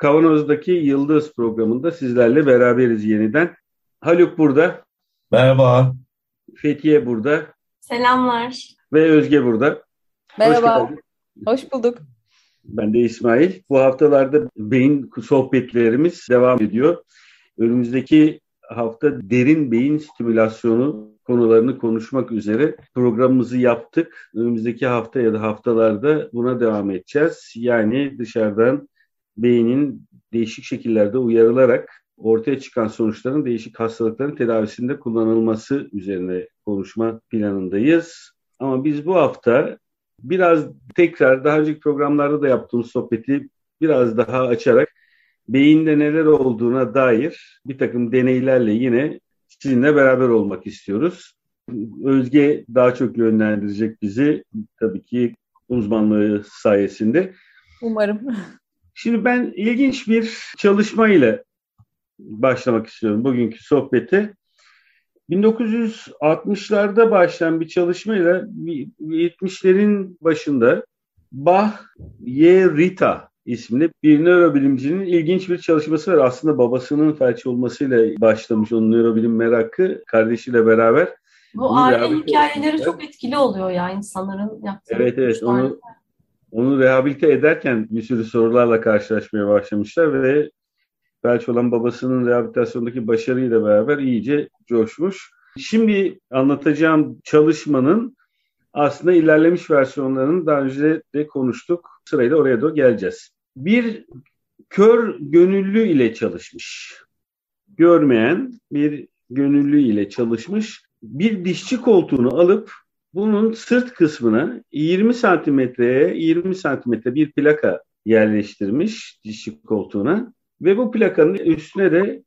Kavanoz'daki Yıldız programında sizlerle beraberiz yeniden. Haluk burada. Merhaba. Fethiye burada. Selamlar. Ve Özge burada. Merhaba. Hoş, Hoş bulduk. Ben de İsmail. Bu haftalarda beyin sohbetlerimiz devam ediyor. Önümüzdeki hafta derin beyin stimülasyonu konularını konuşmak üzere programımızı yaptık. Önümüzdeki hafta ya da haftalarda buna devam edeceğiz. Yani dışarıdan beynin değişik şekillerde uyarılarak ortaya çıkan sonuçların değişik hastalıkların tedavisinde kullanılması üzerine konuşma planındayız. Ama biz bu hafta biraz tekrar daha önceki programlarda da yaptığımız sohbeti biraz daha açarak beyinde neler olduğuna dair bir takım deneylerle yine sizinle beraber olmak istiyoruz. Özge daha çok yönlendirecek bizi tabii ki uzmanlığı sayesinde. Umarım. Şimdi ben ilginç bir çalışma ile başlamak istiyorum bugünkü sohbeti. 1960'larda başlayan bir çalışmayla 70'lerin başında Bach Y. Rita isimli bir nörobilimcinin ilginç bir çalışması var. Aslında babasının felç olmasıyla başlamış onun nörobilim merakı kardeşiyle beraber. Bu aile hikayeleri çok etkili oluyor ya insanların yaptığı. Evet evet onu onu rehabilite ederken bir sürü sorularla karşılaşmaya başlamışlar ve felç olan babasının rehabilitasyondaki başarıyla beraber iyice coşmuş. Şimdi anlatacağım çalışmanın aslında ilerlemiş versiyonlarını daha önce de konuştuk. Sırayla oraya da geleceğiz. Bir kör gönüllü ile çalışmış. Görmeyen bir gönüllü ile çalışmış. Bir dişçi koltuğunu alıp bunun sırt kısmına 20 santimetreye 20 santimetre bir plaka yerleştirmiş dişçi koltuğuna ve bu plakanın üstüne de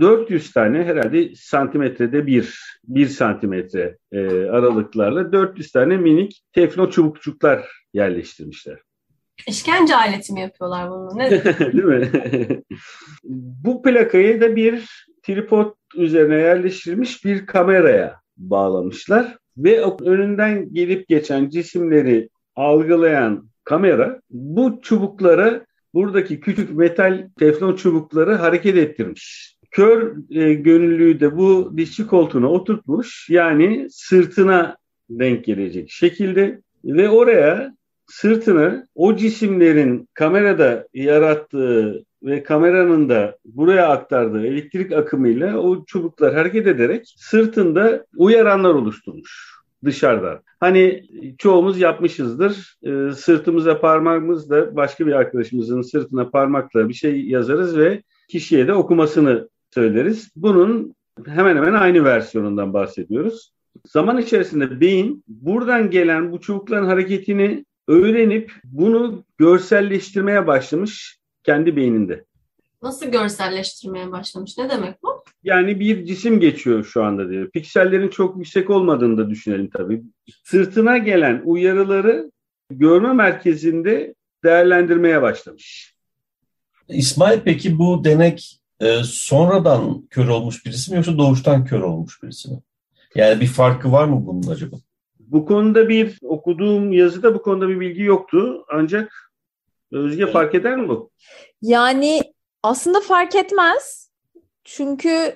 400 tane herhalde santimetrede bir, bir santimetre e, aralıklarla 400 tane minik teflon çubukçuklar yerleştirmişler. İşkence aleti mi yapıyorlar bunu? Ne? Değil mi? bu plakayı da bir tripod üzerine yerleştirilmiş bir kameraya bağlamışlar ve önünden gelip geçen cisimleri algılayan kamera bu çubuklara buradaki küçük metal teflon çubukları hareket ettirmiş. Kör e, gönüllüyü de bu dişçi koltuğuna oturtmuş. Yani sırtına denk gelecek şekilde ve oraya sırtını o cisimlerin kamerada yarattığı ve kameranın da buraya aktardığı elektrik akımıyla o çubuklar hareket ederek sırtında uyaranlar oluşturmuş dışarıdan. Hani çoğumuz yapmışızdır. E, sırtımıza parmağımızla başka bir arkadaşımızın sırtına parmakla bir şey yazarız ve kişiye de okumasını söyleriz. Bunun hemen hemen aynı versiyonundan bahsediyoruz. Zaman içerisinde beyin buradan gelen bu çubukların hareketini öğrenip bunu görselleştirmeye başlamış kendi beyninde. Nasıl görselleştirmeye başlamış? Ne demek bu? Yani bir cisim geçiyor şu anda diyor. Piksellerin çok yüksek olmadığını da düşünelim tabii. Sırtına gelen uyarıları görme merkezinde değerlendirmeye başlamış. İsmail peki bu denek e, sonradan kör olmuş birisi mi yoksa doğuştan kör olmuş birisi mi? Yani bir farkı var mı bunun acaba? Bu konuda bir okuduğum yazıda bu konuda bir bilgi yoktu. Ancak Özge fark eder mi bu? Yani aslında fark etmez. Çünkü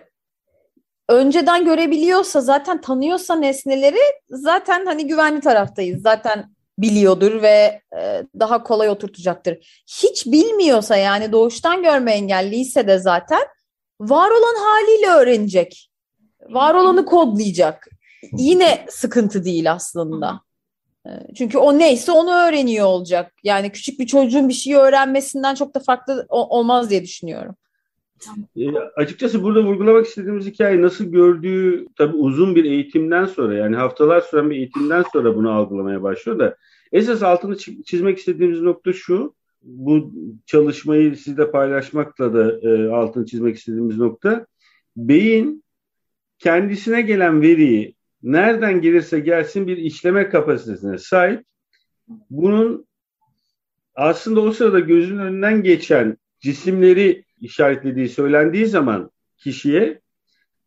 önceden görebiliyorsa zaten tanıyorsa nesneleri zaten hani güvenli taraftayız. Zaten biliyordur ve e, daha kolay oturtacaktır. Hiç bilmiyorsa yani doğuştan görme engelliyse de zaten var olan haliyle öğrenecek. Var olanı kodlayacak. Yine sıkıntı değil aslında. E, çünkü o neyse onu öğreniyor olacak. Yani küçük bir çocuğun bir şeyi öğrenmesinden çok da farklı olmaz diye düşünüyorum. E, açıkçası burada vurgulamak istediğimiz hikaye nasıl gördüğü tabii uzun bir eğitimden sonra yani haftalar süren bir eğitimden sonra bunu algılamaya başlıyor da esas altını çizmek istediğimiz nokta şu bu çalışmayı sizle paylaşmakla da e, altını çizmek istediğimiz nokta beyin kendisine gelen veriyi nereden gelirse gelsin bir işleme kapasitesine sahip. Bunun aslında o sırada gözün önünden geçen cisimleri işaretlediği söylendiği zaman kişiye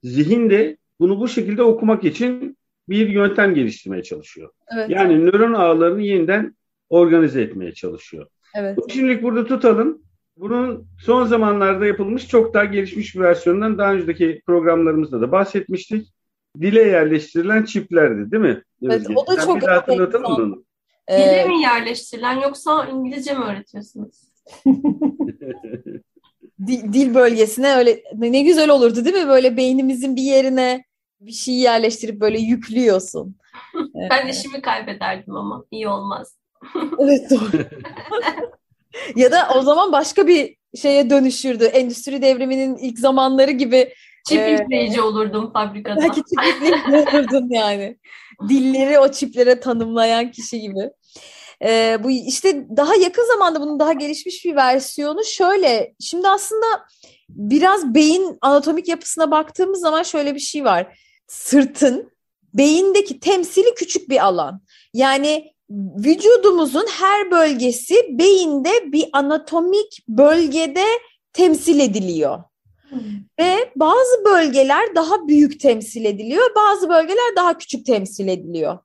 zihin de bunu bu şekilde okumak için bir yöntem geliştirmeye çalışıyor. Evet. Yani nöron ağlarını yeniden organize etmeye çalışıyor. Evet. Şimdilik burada tutalım. Bunun son zamanlarda yapılmış çok daha gelişmiş bir versiyonundan daha önceki programlarımızda da bahsetmiştik. Dile yerleştirilen çiplerdi değil mi? Evet, Özge? o da Sen çok bir hatırlatalım mı onu? Dile ee... mi yerleştirilen yoksa İngilizce mi öğretiyorsunuz? dil, dil bölgesine öyle ne güzel olurdu değil mi? Böyle beynimizin bir yerine bir şey yerleştirip böyle yüklüyorsun. ben işimi kaybederdim ama iyi olmaz. evet doğru. ya da o zaman başka bir şeye dönüşürdü. Endüstri devriminin ilk zamanları gibi. Çip e, yükleyici olurdum fabrikada. Belki çip yükleyici olurdun yani. Dilleri o çiplere tanımlayan kişi gibi. Ee, bu işte daha yakın zamanda bunun daha gelişmiş bir versiyonu şöyle. Şimdi aslında biraz beyin anatomik yapısına baktığımız zaman şöyle bir şey var. Sırtın beyindeki temsili küçük bir alan. Yani vücudumuzun her bölgesi beyinde bir anatomik bölgede temsil ediliyor. Ve bazı bölgeler daha büyük temsil ediliyor, bazı bölgeler daha küçük temsil ediliyor.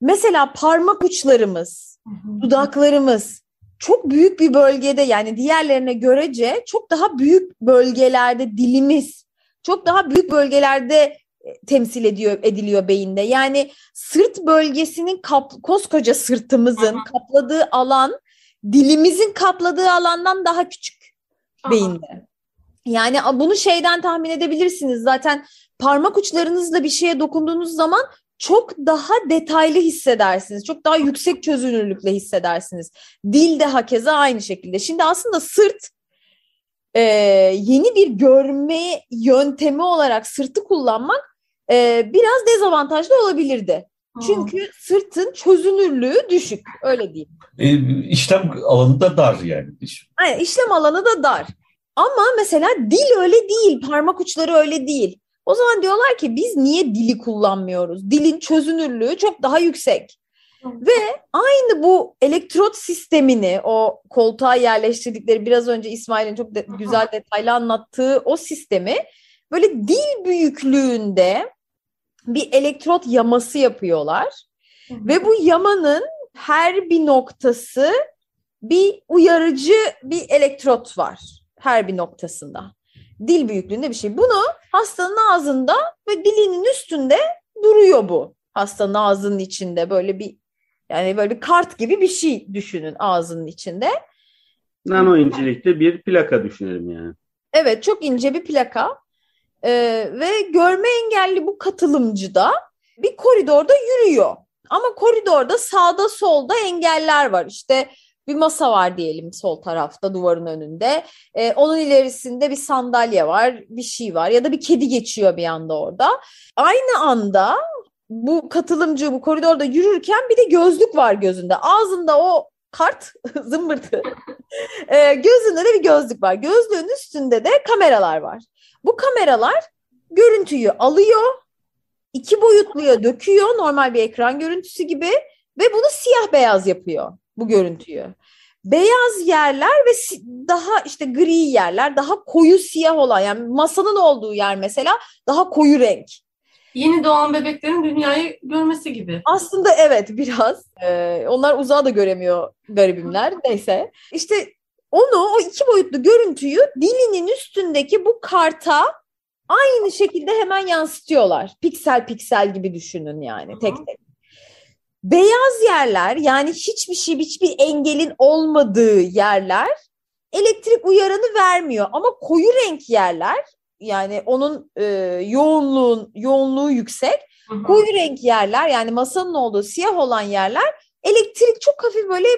Mesela parmak uçlarımız, dudaklarımız çok büyük bir bölgede yani diğerlerine görece çok daha büyük bölgelerde dilimiz, çok daha büyük bölgelerde temsil ediyor ediliyor beyinde. Yani sırt bölgesinin kap, koskoca sırtımızın Aha. kapladığı alan dilimizin kapladığı alandan daha küçük Aha. beyinde. Yani bunu şeyden tahmin edebilirsiniz. Zaten parmak uçlarınızla bir şeye dokunduğunuz zaman çok daha detaylı hissedersiniz. Çok daha yüksek çözünürlükle hissedersiniz. Dil de hakeza aynı şekilde. Şimdi aslında sırt e, yeni bir görme yöntemi olarak sırtı kullanmak e, biraz dezavantajlı olabilirdi. Çünkü sırtın çözünürlüğü düşük. Öyle diyeyim. E, işlem alanı da dar yani. Aynen, işlem alanı da dar. Ama mesela dil öyle değil. Parmak uçları öyle değil. O zaman diyorlar ki biz niye dili kullanmıyoruz? Dilin çözünürlüğü çok daha yüksek. Ve aynı bu elektrot sistemini o koltuğa yerleştirdikleri biraz önce İsmail'in çok de, güzel detaylı anlattığı o sistemi böyle dil büyüklüğünde bir elektrot yaması yapıyorlar. Ve bu yamanın her bir noktası bir uyarıcı bir elektrot var her bir noktasında. Dil büyüklüğünde bir şey. Bunu hastanın ağzında ve dilinin üstünde duruyor bu. Hastanın ağzının içinde böyle bir yani böyle bir kart gibi bir şey düşünün ağzının içinde. Nano incelikte bir plaka düşünelim yani. Evet çok ince bir plaka. Ee, ve görme engelli bu katılımcı da bir koridorda yürüyor. Ama koridorda sağda solda engeller var. İşte bir masa var diyelim sol tarafta duvarın önünde. Ee, onun ilerisinde bir sandalye var, bir şey var ya da bir kedi geçiyor bir anda orada. Aynı anda bu katılımcı bu koridorda yürürken bir de gözlük var gözünde. Ağzında o kart zımbırtı. ee, gözünde de bir gözlük var. Gözlüğün üstünde de kameralar var. Bu kameralar görüntüyü alıyor, iki boyutluya döküyor normal bir ekran görüntüsü gibi ve bunu siyah beyaz yapıyor bu görüntüyü. Beyaz yerler ve daha işte gri yerler, daha koyu siyah olan yani masanın olduğu yer mesela daha koyu renk. Yeni doğan bebeklerin dünyayı görmesi gibi. Aslında evet biraz. Ee, onlar uzağa da göremiyor garibimler. Neyse. İşte onu o iki boyutlu görüntüyü dilinin üstündeki bu karta aynı şekilde hemen yansıtıyorlar. Piksel piksel gibi düşünün yani tek tek. Beyaz yerler yani hiçbir şey hiçbir engelin olmadığı yerler elektrik uyarını vermiyor ama koyu renk yerler yani onun e, yoğunluğun yoğunluğu yüksek. Hı hı. Koyu renk yerler yani masanın olduğu siyah olan yerler elektrik çok hafif böyle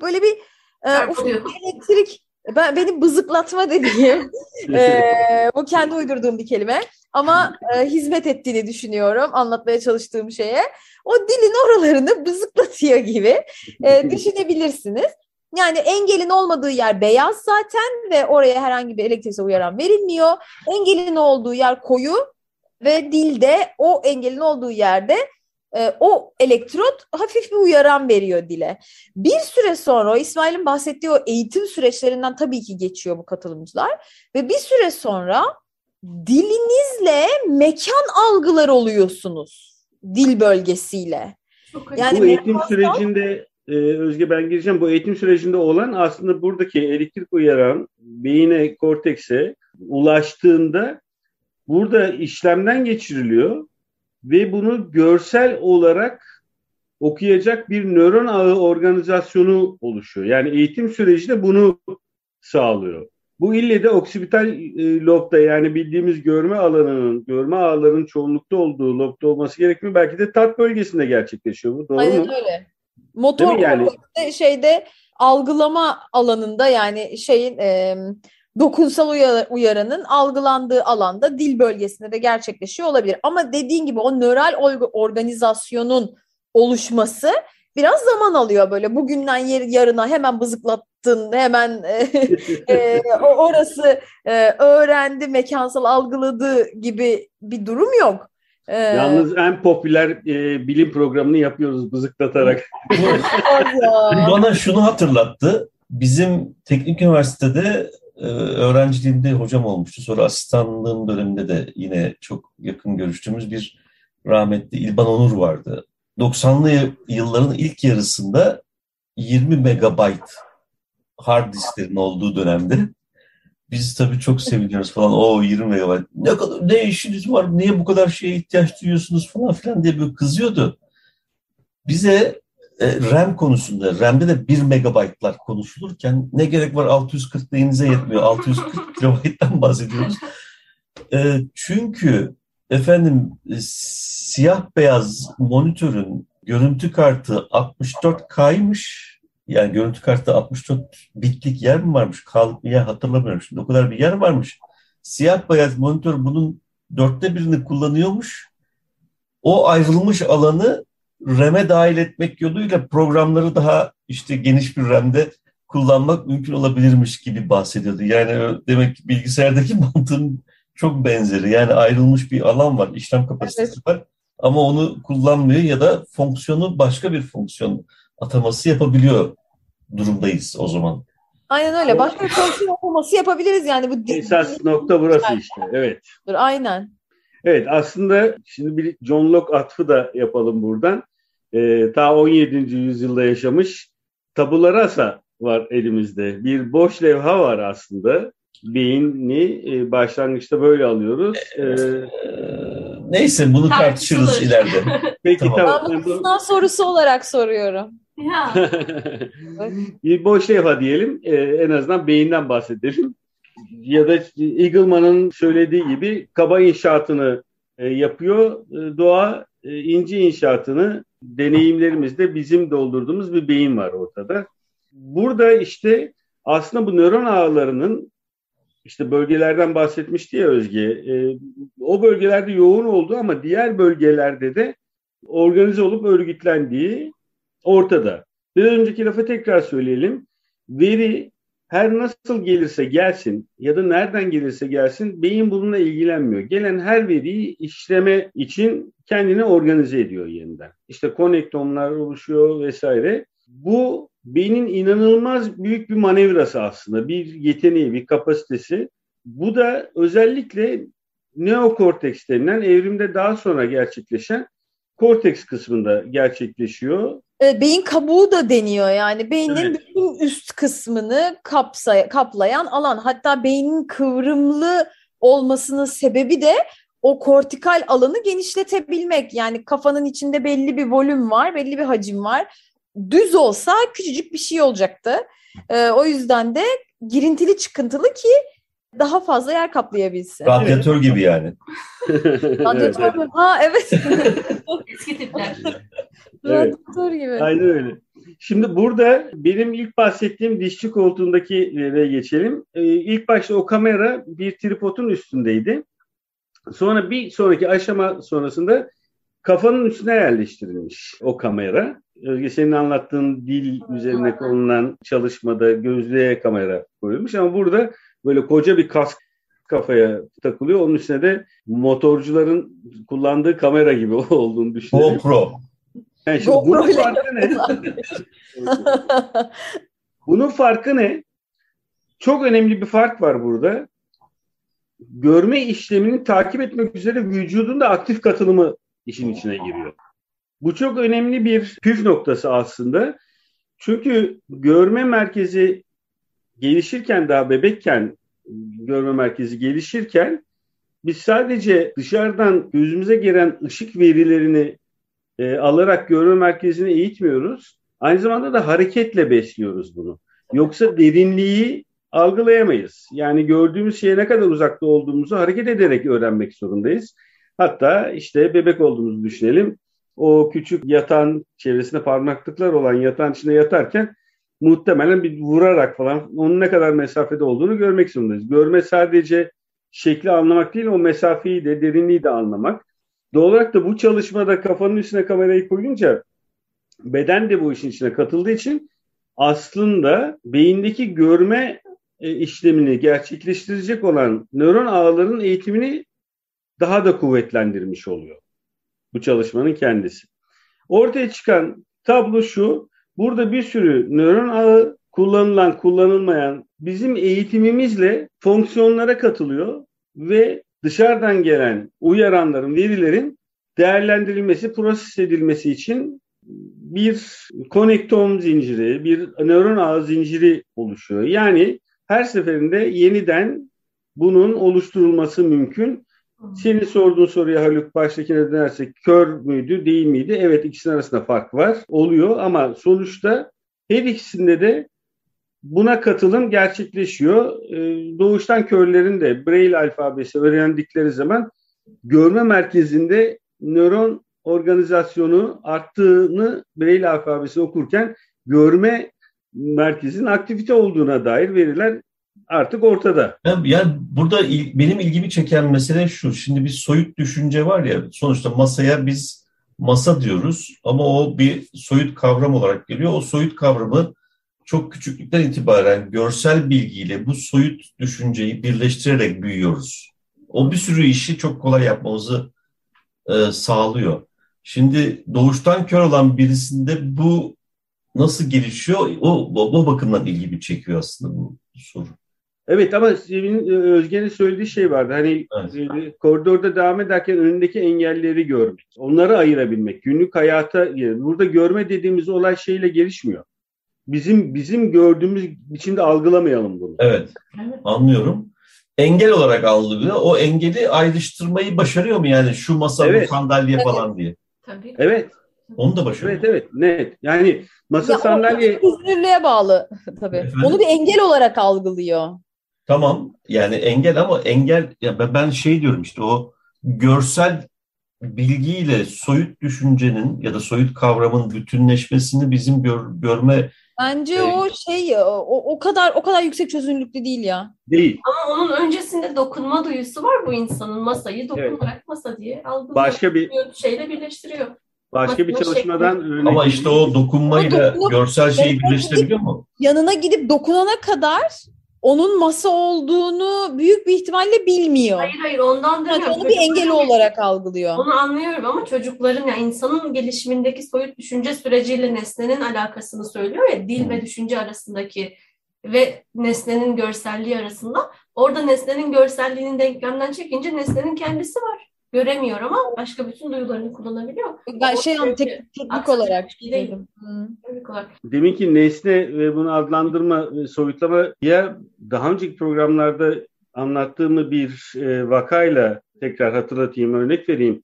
böyle bir e, ufak elektrik ben beni bızıklatma dediğim e, bu kendi uydurduğum bir kelime ama e, hizmet ettiğini düşünüyorum anlatmaya çalıştığım şeye. O dilin oralarını bızıklatıyor gibi e, düşünebilirsiniz. Yani engelin olmadığı yer beyaz zaten ve oraya herhangi bir elektriksel uyaran verilmiyor. Engelin olduğu yer koyu ve dilde o engelin olduğu yerde e, o elektrot hafif bir uyaran veriyor dile. Bir süre sonra İsmail'in bahsettiği o eğitim süreçlerinden tabii ki geçiyor bu katılımcılar ve bir süre sonra dilinizle mekan algılar oluyorsunuz dil bölgesiyle. Yani bu eğitim mekan... sürecinde e, Özge ben gireceğim. Bu eğitim sürecinde olan aslında buradaki elektrik uyaran beyine, kortekse ulaştığında burada işlemden geçiriliyor ve bunu görsel olarak okuyacak bir nöron ağı organizasyonu oluşuyor. Yani eğitim süreci de bunu sağlıyor. Bu ille de oksipital e, lobda yani bildiğimiz görme alanının, görme ağlarının çoğunlukta olduğu lobda olması gerekmiyor. Belki de tat bölgesinde gerçekleşiyor bu. Doğru Aynen mu? öyle. Motor yani? şeyde algılama alanında yani şeyin e, dokunsal uyaranın algılandığı alanda dil bölgesinde de gerçekleşiyor olabilir. Ama dediğin gibi o nöral organizasyonun oluşması biraz zaman alıyor böyle bugünden yarına hemen bızıklattın hemen e, e, orası e, öğrendi mekansal algıladı gibi bir durum yok. Ee, Yalnız en popüler e, bilim programını yapıyoruz bızıklatarak. Bana şunu hatırlattı. Bizim teknik üniversitede e, öğrenciliğimde hocam olmuştu. Sonra asistanlığım döneminde de yine çok yakın görüştüğümüz bir rahmetli İlban Onur vardı. 90'lı yılların ilk yarısında 20 megabayt hard disklerin olduğu dönemde biz tabii çok seviniyoruz falan. O 20 megabayt. Ne kadar ne işiniz var? Niye bu kadar şeye ihtiyaç duyuyorsunuz falan filan diye böyle kızıyordu. Bize e, RAM konusunda, RAM'de de 1 megabaytlar konuşulurken ne gerek var 640 neyinize yetmiyor. 640 kilobayttan bahsediyoruz. E, çünkü efendim e, siyah beyaz monitörün görüntü kartı 64K'ymış. Yani görüntü kartı 64 bitlik yer mi varmış? Kal yer hatırlamıyorum şimdi. O kadar bir yer varmış. Siyah beyaz monitör bunun dörtte birini kullanıyormuş. O ayrılmış alanı RAM'e dahil etmek yoluyla programları daha işte geniş bir RAM'de kullanmak mümkün olabilirmiş gibi bahsediyordu. Yani demek ki bilgisayardaki mantığın çok benzeri. Yani ayrılmış bir alan var, işlem kapasitesi evet. var ama onu kullanmıyor ya da fonksiyonu başka bir fonksiyon ataması yapabiliyor durumdayız o zaman. Aynen öyle. Başka bir fonksiyon ataması yapabiliriz yani. bu Esas nokta burası işte. Evet. Aynen. Evet aslında şimdi bir John Locke atfı da yapalım buradan. Ee, ta 17. yüzyılda yaşamış tabula rasa var elimizde. Bir boş levha var aslında beyni e, başlangıçta böyle alıyoruz. E, Neyse bunu tartışırız ileride. Peki tamam. tamam. Ben sınav sorusu olarak soruyorum. Ya. bir boş levha diyelim. E, en azından beyinden bahsedelim. Ya da Eagleman'ın söylediği gibi kaba inşaatını e, yapıyor. E, doğa e, ince inşaatını deneyimlerimizde bizim doldurduğumuz bir beyin var ortada. Burada işte aslında bu nöron ağlarının işte bölgelerden bahsetmişti ya Özge. E, o bölgelerde yoğun oldu ama diğer bölgelerde de organize olup örgütlendiği ortada. Bir önceki lafı tekrar söyleyelim. Veri her nasıl gelirse gelsin ya da nereden gelirse gelsin beyin bununla ilgilenmiyor. Gelen her veriyi işleme için kendini organize ediyor yeniden. İşte konektomlar oluşuyor vesaire. Bu beynin inanılmaz büyük bir manevrası aslında. Bir yeteneği, bir kapasitesi. Bu da özellikle neokorteks denilen evrimde daha sonra gerçekleşen korteks kısmında gerçekleşiyor. E, beyin kabuğu da deniyor yani beynin evet. bütün üst kısmını kapsay kaplayan alan. Hatta beynin kıvrımlı olmasının sebebi de o kortikal alanı genişletebilmek. Yani kafanın içinde belli bir volüm var, belli bir hacim var düz olsa küçücük bir şey olacaktı. E, o yüzden de girintili çıkıntılı ki daha fazla yer kaplayabilsin. Radyatör gibi yani. Radyatör mü? Ha evet. Eski tipler. Radyatör gibi. Aynen öyle. Şimdi burada benim ilk bahsettiğim dişçi koltuğundaki yere geçelim. Ee, ilk başta o kamera bir tripodun üstündeydi. Sonra bir sonraki aşama sonrasında kafanın üstüne yerleştirilmiş o kamera. Özge senin anlattığın dil üzerine konulan çalışmada gözlüğe kamera koyulmuş ama burada böyle koca bir kask kafaya takılıyor. Onun üstüne de motorcuların kullandığı kamera gibi olduğunu düşünüyorum. GoPro. Yani şimdi GoPro bunun farkı ne? bunun farkı ne? Çok önemli bir fark var burada. Görme işlemini takip etmek üzere vücudun da aktif katılımı işin içine giriyor. Bu çok önemli bir püf noktası aslında. Çünkü görme merkezi gelişirken daha bebekken görme merkezi gelişirken biz sadece dışarıdan gözümüze gelen ışık verilerini e, alarak görme merkezini eğitmiyoruz. Aynı zamanda da hareketle besliyoruz bunu. Yoksa derinliği algılayamayız. Yani gördüğümüz şeye ne kadar uzakta olduğumuzu hareket ederek öğrenmek zorundayız. Hatta işte bebek olduğumuzu düşünelim. O küçük yatan çevresinde parmaklıklar olan yatan içinde yatarken muhtemelen bir vurarak falan onun ne kadar mesafede olduğunu görmek zorundayız. Görme sadece şekli anlamak değil, o mesafeyi de derinliği de anlamak. Doğal olarak da bu çalışmada kafanın üstüne kamerayı koyunca beden de bu işin içine katıldığı için aslında beyindeki görme e, işlemini gerçekleştirecek olan nöron ağların eğitimini daha da kuvvetlendirmiş oluyor. Bu çalışmanın kendisi. Ortaya çıkan tablo şu. Burada bir sürü nöron ağı kullanılan, kullanılmayan bizim eğitimimizle fonksiyonlara katılıyor ve dışarıdan gelen uyaranların, verilerin değerlendirilmesi, proses edilmesi için bir konektom zinciri, bir nöron ağı zinciri oluşuyor. Yani her seferinde yeniden bunun oluşturulması mümkün. Senin sorduğun soruya Haluk baştakine dönersek kör müydü değil miydi? Evet ikisinin arasında fark var. Oluyor ama sonuçta her ikisinde de buna katılım gerçekleşiyor. Ee, doğuştan körlerin de Braille alfabesi öğrendikleri zaman görme merkezinde nöron organizasyonu arttığını Braille alfabesi okurken görme merkezin aktivite olduğuna dair veriler artık ortada. Yani, yani burada il, benim ilgimi çeken mesele şu. Şimdi bir soyut düşünce var ya sonuçta masaya biz masa diyoruz ama o bir soyut kavram olarak geliyor. O soyut kavramı çok küçüklükten itibaren görsel bilgiyle bu soyut düşünceyi birleştirerek büyüyoruz. O bir sürü işi çok kolay yapmamızı e, sağlıyor. Şimdi doğuştan kör olan birisinde bu nasıl gelişiyor? O, o bakımdan ilgimi çekiyor aslında bu soru. Evet ama e, Özge'nin söylediği şey vardı. Hani evet. e, koridorda devam ederken önündeki engelleri görmek. Onları ayırabilmek. Günlük hayata burada görme dediğimiz olay şeyle gelişmiyor. Bizim bizim gördüğümüz biçimde algılamayalım bunu. Evet. Anlıyorum. Engel olarak algılıyor. O engeli ayrıştırmayı başarıyor mu yani şu masa evet. bu sandalye evet. falan diye? Tabii. Evet. Onu da başarıyor. Evet evet net. Yani masa ya sandalye... Üzünürlüğe bağlı tabii. Efendim? Onu bir engel olarak algılıyor. Tamam yani engel ama engel ya ben şey diyorum işte o görsel bilgiyle soyut düşüncenin ya da soyut kavramın bütünleşmesini bizim gör, görme Bence e, o şey o, o kadar o kadar yüksek çözünürlüklü değil ya. Değil. Ama onun öncesinde dokunma duyusu var bu insanın masayı dokunarak evet. masa diye algılıyor. Başka bir şeyle birleştiriyor. Başka bir çalışmadan örnek. Ama işte o dokunmayla o görsel şeyi birleştirebiliyor mu? Yanına gidip dokunana kadar onun masa olduğunu büyük bir ihtimalle bilmiyor. Hayır hayır ondan demiyorum. Yani onu bir engel olarak algılıyor. Onu anlıyorum ama çocukların yani insanın gelişimindeki soyut düşünce süreciyle nesnenin alakasını söylüyor ya dil ve düşünce arasındaki ve nesnenin görselliği arasında. Orada nesnenin görselliğinin denklemden çekince nesnenin kendisi var göremiyor ama başka bütün duyularını kullanabiliyor. Ben şey an tek, teknik olarak şey değil. Teknik olarak. Deminki nesne ve bunu adlandırma, soyutlama ya daha önceki programlarda anlattığımı bir e, vakayla tekrar hatırlatayım, örnek vereyim.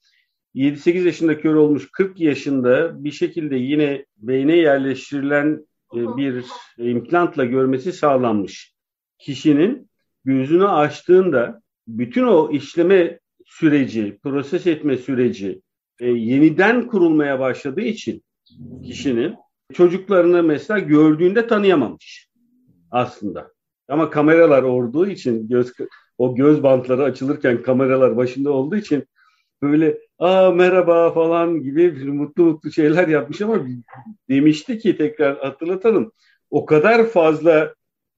7-8 yaşında kör olmuş 40 yaşında bir şekilde yine beyne yerleştirilen e, bir implantla görmesi sağlanmış. Kişinin gözünü açtığında bütün o işleme süreci, proses etme süreci e, yeniden kurulmaya başladığı için kişinin çocuklarını mesela gördüğünde tanıyamamış aslında. Ama kameralar olduğu için göz o göz bantları açılırken kameralar başında olduğu için böyle aa merhaba falan gibi mutlu mutlu şeyler yapmış ama demişti ki tekrar hatırlatalım o kadar fazla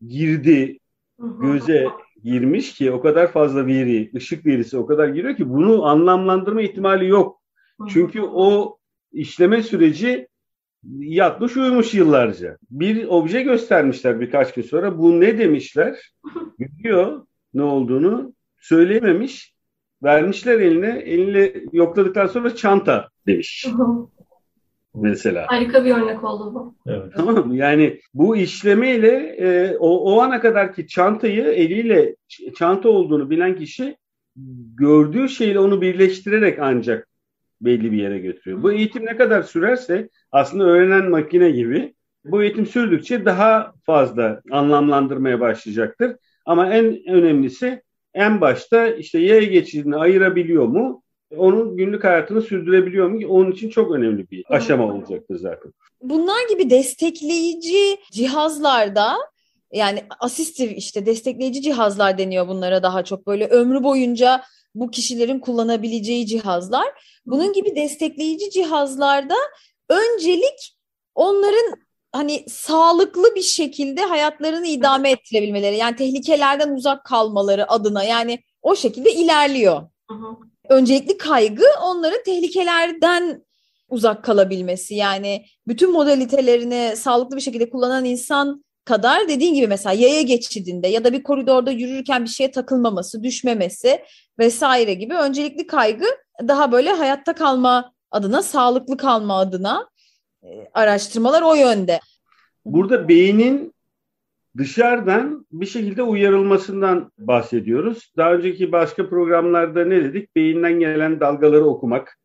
girdi göze girmiş ki o kadar fazla veri, ışık verisi o kadar giriyor ki bunu anlamlandırma ihtimali yok. Çünkü o işleme süreci yatmış uyumuş yıllarca. Bir obje göstermişler birkaç gün sonra. Bu ne demişler? Biliyor ne olduğunu. Söyleyememiş. Vermişler eline. Eline yokladıktan sonra çanta demiş. Mesela. Harika bir örnek oldu bu. Evet. Tamam mı? Yani bu işlemeyle e, o, o ana kadarki çantayı eliyle çanta olduğunu bilen kişi gördüğü şeyle onu birleştirerek ancak belli bir yere götürüyor. Bu eğitim ne kadar sürerse aslında öğrenen makine gibi bu eğitim sürdükçe daha fazla anlamlandırmaya başlayacaktır. Ama en önemlisi en başta işte yaya geçidini ayırabiliyor mu? Onun günlük hayatını sürdürebiliyor mu? Onun için çok önemli bir aşama olacaktır zaten. Bunlar gibi destekleyici cihazlarda yani asistif işte destekleyici cihazlar deniyor bunlara daha çok böyle ömrü boyunca bu kişilerin kullanabileceği cihazlar. Bunun gibi destekleyici cihazlarda öncelik onların hani sağlıklı bir şekilde hayatlarını idame ettirebilmeleri yani tehlikelerden uzak kalmaları adına yani o şekilde ilerliyor. Hı hı. Öncelikli kaygı onların tehlikelerden uzak kalabilmesi yani bütün modalitelerini sağlıklı bir şekilde kullanan insan kadar dediğin gibi mesela yaya geçidinde ya da bir koridorda yürürken bir şeye takılmaması, düşmemesi vesaire gibi öncelikli kaygı daha böyle hayatta kalma adına, sağlıklı kalma adına e, araştırmalar o yönde. Burada beynin dışarıdan bir şekilde uyarılmasından bahsediyoruz. Daha önceki başka programlarda ne dedik? Beyinden gelen dalgaları okumak,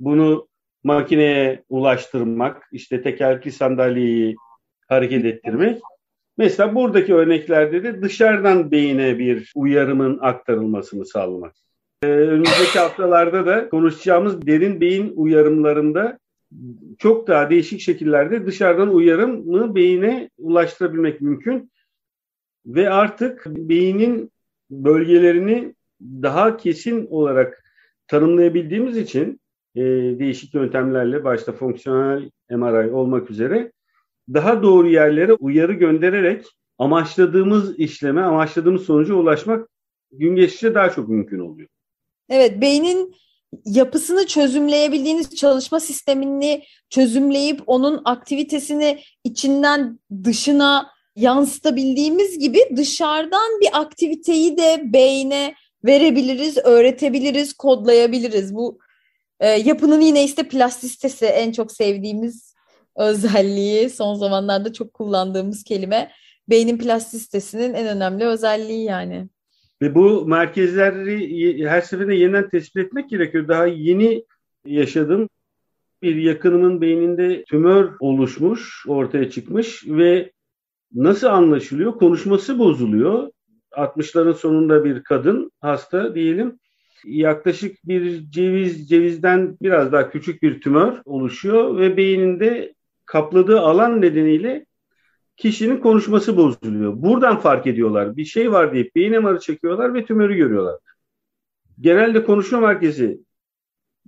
bunu makineye ulaştırmak, işte tekerlekli sandalyeyi hareket ettirmek. Mesela buradaki örneklerde de dışarıdan beyine bir uyarımın aktarılmasını sağlamak. Ee, önümüzdeki haftalarda da konuşacağımız derin beyin uyarımlarında çok daha değişik şekillerde dışarıdan uyarımı beyine ulaştırabilmek mümkün. Ve artık beynin bölgelerini daha kesin olarak tanımlayabildiğimiz için e, değişik yöntemlerle başta fonksiyonel MRI olmak üzere daha doğru yerlere uyarı göndererek amaçladığımız işleme, amaçladığımız sonuca ulaşmak gün geçtikçe daha çok mümkün oluyor. Evet, beynin yapısını çözümleyebildiğiniz çalışma sistemini çözümleyip onun aktivitesini içinden dışına yansıtabildiğimiz gibi dışarıdan bir aktiviteyi de beyne verebiliriz, öğretebiliriz, kodlayabiliriz. Bu e, yapının yine işte plastisitesi en çok sevdiğimiz özelliği son zamanlarda çok kullandığımız kelime beynin plastisitesinin en önemli özelliği yani. Ve bu merkezleri her seferinde yeniden tespit etmek gerekiyor. Daha yeni yaşadığım bir yakınımın beyninde tümör oluşmuş, ortaya çıkmış ve nasıl anlaşılıyor? Konuşması bozuluyor. 60'ların sonunda bir kadın hasta diyelim. Yaklaşık bir ceviz, cevizden biraz daha küçük bir tümör oluşuyor ve beyninde kapladığı alan nedeniyle kişinin konuşması bozuluyor. Buradan fark ediyorlar. Bir şey var deyip beyin MR'ı çekiyorlar ve tümörü görüyorlar. Genelde konuşma merkezi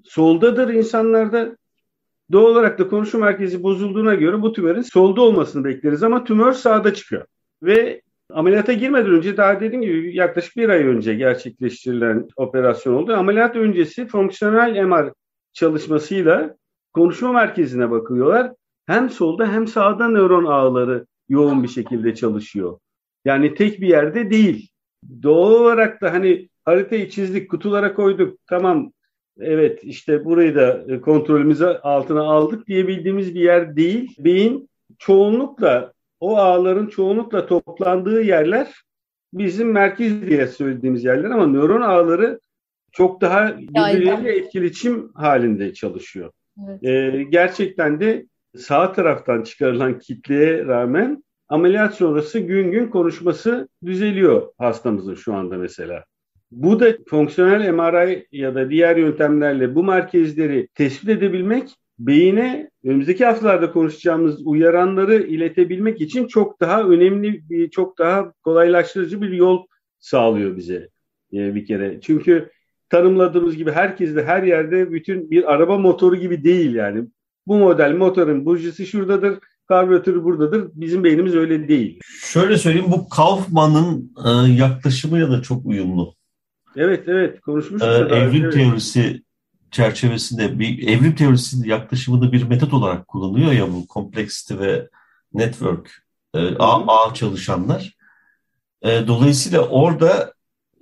soldadır insanlarda. Doğal olarak da konuşma merkezi bozulduğuna göre bu tümörün solda olmasını bekleriz ama tümör sağda çıkıyor. Ve ameliyata girmeden önce daha dediğim gibi yaklaşık bir ay önce gerçekleştirilen operasyon oldu. Ameliyat öncesi fonksiyonel MR çalışmasıyla konuşma merkezine bakıyorlar. Hem solda hem sağda nöron ağları yoğun bir şekilde çalışıyor. Yani tek bir yerde değil. Doğal olarak da hani haritayı çizdik, kutulara koyduk. Tamam evet işte burayı da kontrolümüze altına aldık diyebildiğimiz bir yer değil. Beyin çoğunlukla o ağların çoğunlukla toplandığı yerler bizim merkez diye söylediğimiz yerler ama nöron ağları çok daha birbirleriyle etkileşim halinde çalışıyor. Evet. Ee, gerçekten de sağ taraftan çıkarılan kitleye rağmen ameliyat sonrası gün gün konuşması düzeliyor hastamızın şu anda mesela. Bu da fonksiyonel MRI ya da diğer yöntemlerle bu merkezleri tespit edebilmek beyine önümüzdeki haftalarda konuşacağımız uyaranları iletebilmek için çok daha önemli bir, çok daha kolaylaştırıcı bir yol sağlıyor bize e, bir kere. Çünkü tanımladığımız gibi herkes de her yerde bütün bir araba motoru gibi değil yani. Bu model motorun bujisi şuradadır, karbüratörü buradadır. Bizim beynimiz öyle değil. Şöyle söyleyeyim bu Kaufman'ın e, yaklaşımıyla da çok uyumlu. Evet evet konuşmuştuk. Ee, da evrim evet. teorisi çerçevesinde bir evrim teorisinin yaklaşımını bir metot olarak kullanıyor ya bu complexity ve network e, ağ, ağ çalışanlar. E, dolayısıyla orada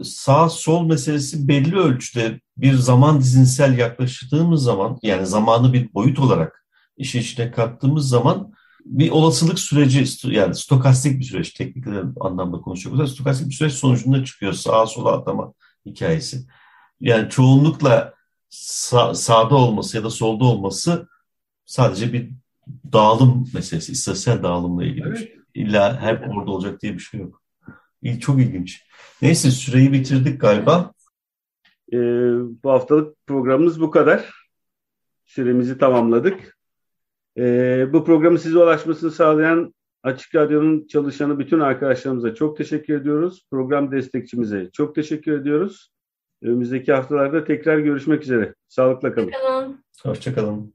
sağ sol meselesi belli ölçüde bir zaman dizinsel yaklaştığımız zaman yani zamanı bir boyut olarak işin içine kattığımız zaman bir olasılık süreci yani stokastik bir süreç teknik anlamda konuşacak olursak stokastik bir süreç sonucunda çıkıyor sağa sola atlama hikayesi. Yani çoğunlukla sağ, sağda olması ya da solda olması sadece bir dağılım meselesi, istatistiksel dağılımla ilgili Evet. şey. İlla hep orada olacak diye bir şey yok. Çok ilginç. Neyse süreyi bitirdik galiba. Ee, bu haftalık programımız bu kadar. Süremizi tamamladık. Ee, bu programı size ulaşmasını sağlayan Açık Radyo'nun çalışanı bütün arkadaşlarımıza çok teşekkür ediyoruz. Program destekçimize çok teşekkür ediyoruz. Önümüzdeki haftalarda tekrar görüşmek üzere. Sağlıkla kalın. Bakalım. Hoşçakalın.